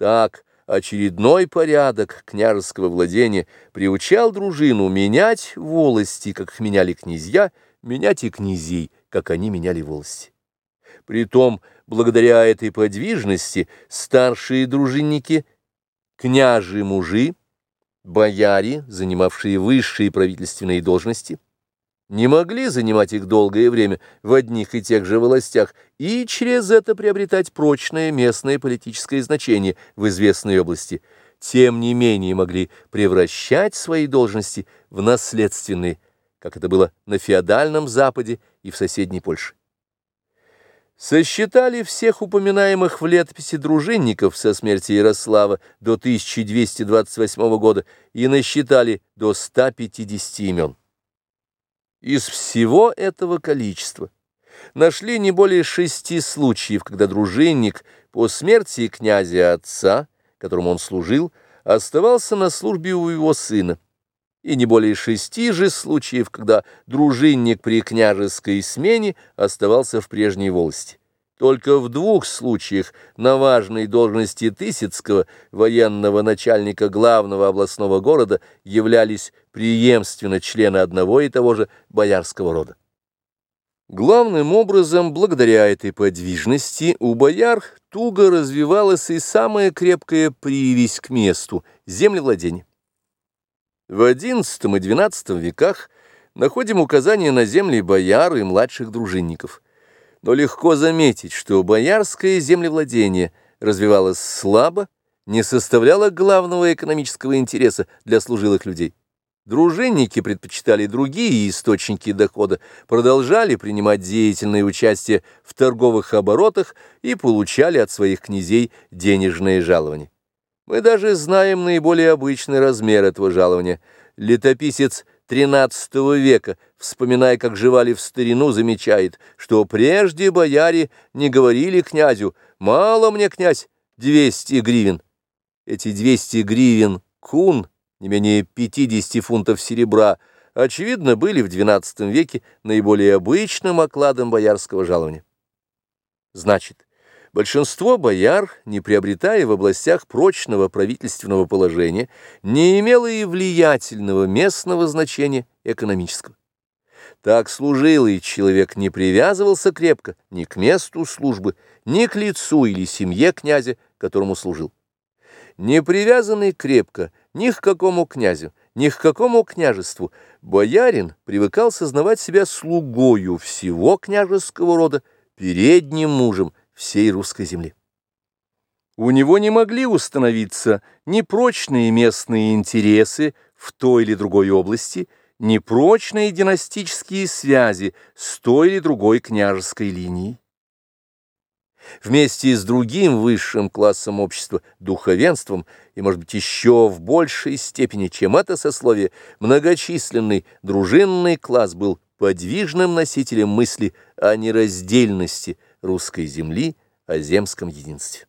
Так очередной порядок княжеского владения приучал дружину менять волости, как их меняли князья, менять и князей, как они меняли волости. Притом, благодаря этой подвижности, старшие дружинники, княжи мужи, бояре, занимавшие высшие правительственные должности, не могли занимать их долгое время в одних и тех же властях и через это приобретать прочное местное политическое значение в известной области, тем не менее могли превращать свои должности в наследственные, как это было на феодальном Западе и в соседней Польше. Сосчитали всех упоминаемых в летописи дружинников со смерти Ярослава до 1228 года и насчитали до 150 имен. Из всего этого количества нашли не более шести случаев, когда дружинник по смерти князя отца, которому он служил, оставался на службе у его сына, и не более шести же случаев, когда дружинник при княжеской смене оставался в прежней волости. Только в двух случаях на важной должности Тысяцкого, военного начальника главного областного города, являлись преемственно члены одного и того же боярского рода. Главным образом, благодаря этой подвижности, у бояр туго развивалась и самая крепкая привязь к месту – землевладение. В XI и XII веках находим указания на земли бояр и младших дружинников – но легко заметить, что боярское землевладение развивалось слабо, не составляло главного экономического интереса для служилых людей. Дружинники предпочитали другие источники дохода, продолжали принимать деятельное участие в торговых оборотах и получали от своих князей денежные жалования. Мы даже знаем наиболее обычный размер этого жалования. Летописец XIII века, вспоминая, как живали в старину, замечает, что прежде бояре не говорили князю «Мало мне, князь, 200 гривен». Эти 200 гривен кун, не менее 50 фунтов серебра, очевидно, были в XII веке наиболее обычным окладом боярского жалования. Значит, Большинство бояр, не приобретая в областях прочного правительственного положения, не имело и влиятельного местного значения экономического. Так служилый человек не привязывался крепко ни к месту службы, ни к лицу или семье князя, которому служил. Не привязанный крепко ни к какому князю, ни к какому княжеству, боярин привыкал сознавать себя слугою всего княжеского рода, передним мужем, всей русской земли. У него не могли установиться ни прочные местные интересы в той или другой области, ни прочные династические связи с той или другой княжеской линией. Вместе с другим высшим классом общества, духовенством, и, может быть, еще в большей степени, чем это сословие, многочисленный дружинный класс был подвижным носителем мысли о нераздельности – русской земли, о земском единстве.